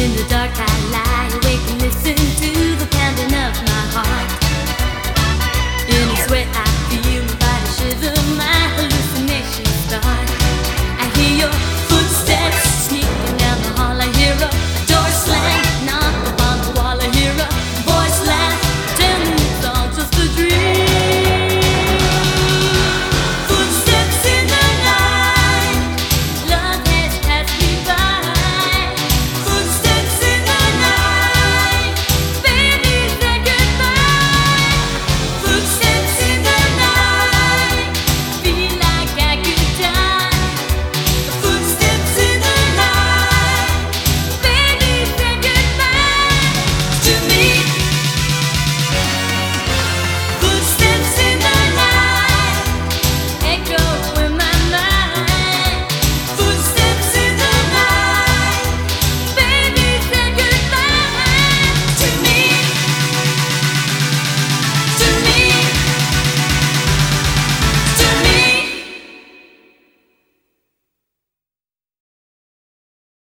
In the dark I lie.